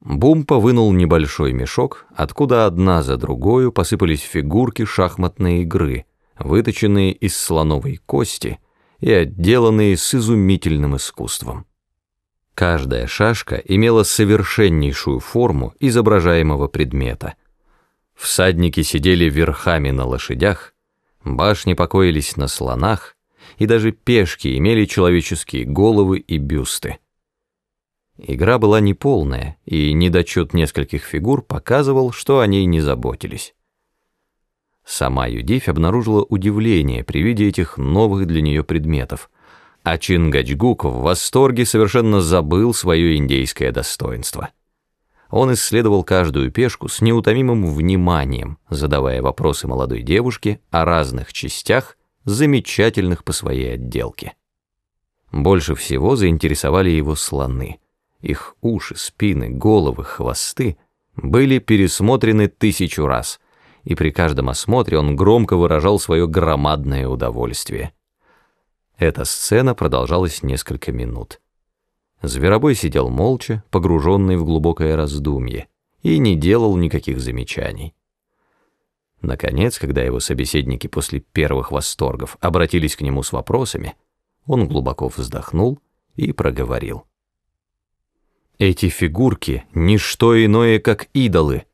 Бумпа вынул небольшой мешок, откуда одна за другой посыпались фигурки шахматной игры, выточенные из слоновой кости и отделанные с изумительным искусством. Каждая шашка имела совершеннейшую форму изображаемого предмета. Всадники сидели верхами на лошадях, башни покоились на слонах, и даже пешки имели человеческие головы и бюсты. Игра была неполная, и недочет нескольких фигур показывал, что о ней не заботились. Сама Юдивь обнаружила удивление при виде этих новых для нее предметов, а Чингачгук в восторге совершенно забыл свое индейское достоинство. Он исследовал каждую пешку с неутомимым вниманием, задавая вопросы молодой девушке о разных частях, замечательных по своей отделке. Больше всего заинтересовали его слоны — их уши, спины, головы, хвосты были пересмотрены тысячу раз, и при каждом осмотре он громко выражал свое громадное удовольствие. Эта сцена продолжалась несколько минут. Зверобой сидел молча, погруженный в глубокое раздумье, и не делал никаких замечаний. Наконец, когда его собеседники после первых восторгов обратились к нему с вопросами, он глубоко вздохнул и проговорил. Эти фигурки — ничто иное, как идолы.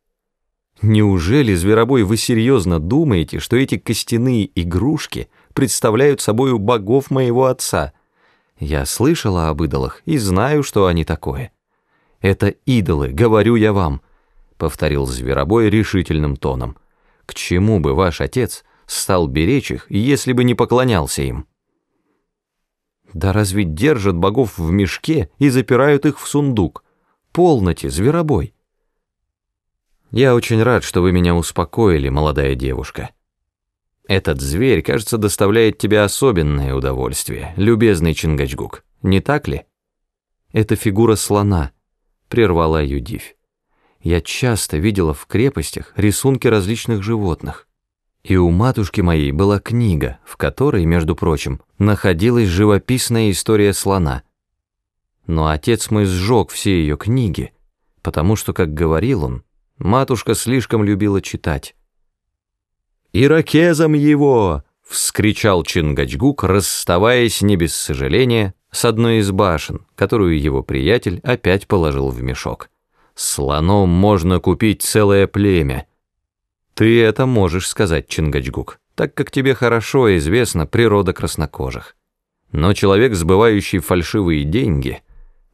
Неужели, Зверобой, вы серьезно думаете, что эти костяные игрушки представляют собою богов моего отца? Я слышала об идолах и знаю, что они такое. Это идолы, говорю я вам, — повторил Зверобой решительным тоном. К чему бы ваш отец стал беречь их, если бы не поклонялся им? Да разве держат богов в мешке и запирают их в сундук? Полноте, зверобой. Я очень рад, что вы меня успокоили, молодая девушка. Этот зверь, кажется, доставляет тебе особенное удовольствие, любезный Чингачгук, не так ли? Это фигура слона, прервала Юдивь. Я часто видела в крепостях рисунки различных животных. И у матушки моей была книга, в которой, между прочим, находилась живописная история слона. Но отец мой сжег все ее книги, потому что, как говорил он, матушка слишком любила читать. «Иракезом его!» — вскричал Чингачгук, расставаясь не без сожаления с одной из башен, которую его приятель опять положил в мешок. «Слоном можно купить целое племя». Ты это можешь сказать, Чингачгук, так как тебе хорошо известна природа краснокожих. Но человек, сбывающий фальшивые деньги,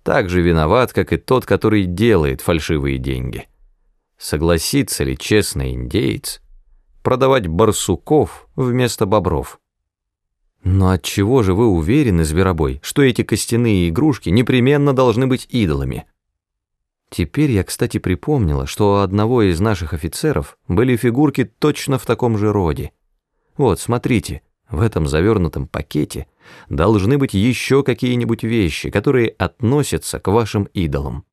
так же виноват, как и тот, который делает фальшивые деньги. Согласится ли честный индеец продавать барсуков вместо бобров? Но от чего же вы уверены, Зверобой, что эти костяные игрушки непременно должны быть идолами? Теперь я, кстати, припомнила, что у одного из наших офицеров были фигурки точно в таком же роде. Вот, смотрите, в этом завернутом пакете должны быть еще какие-нибудь вещи, которые относятся к вашим идолам.